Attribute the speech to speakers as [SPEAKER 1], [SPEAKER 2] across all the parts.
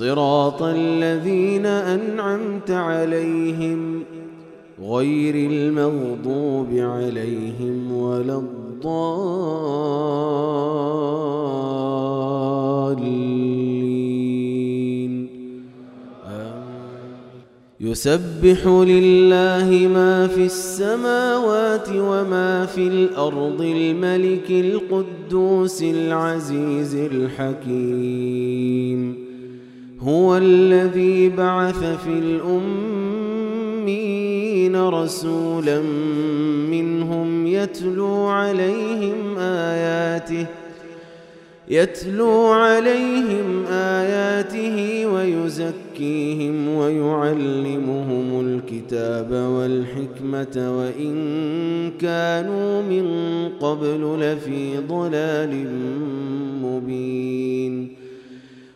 [SPEAKER 1] صراط الذين أنعمت عليهم غير المغضوب عليهم ولا الضالين. يسبح لله ما في السماوات وما في الأرض الملك القدوس العزيز الحكيم. هو الذي بعث في الأمين رسولا منهم يتلو عليهم آياته يتلو عليهم آياته ويزكيهم ويعلمهم الكتاب والحكمة وإن كانوا من قبل لفي ضلال مبين.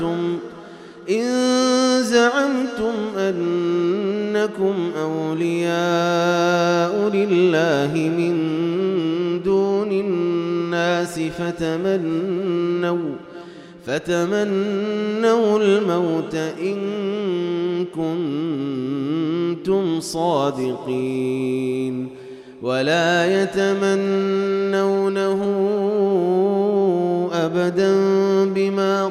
[SPEAKER 1] زعمتم إن زعمتم أنكم أولياء لله من دون الناس فتمنوا فتمنوا الموت إن كنتم صادقين ولا يتمنونه أبدا بما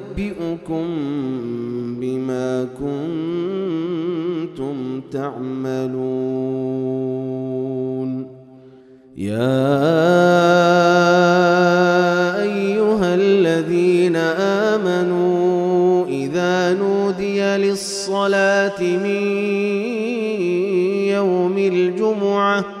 [SPEAKER 1] فينبئكم بما كنتم تعملون. يا أيها الذين آمنوا إذا نودي للصلاة من يوم الجمعة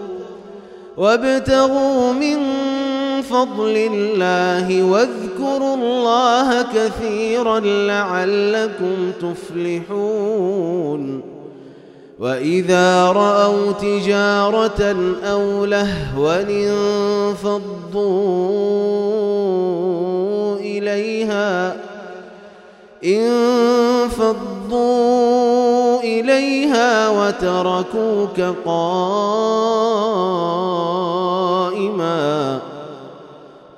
[SPEAKER 1] وابتغوا من فضل الله واذكروا الله كثيرا لعلكم تفلحون. وإذا رأوا تجارة أو لهوا انفضوا إليها انفضوا إليها وتركوك قائما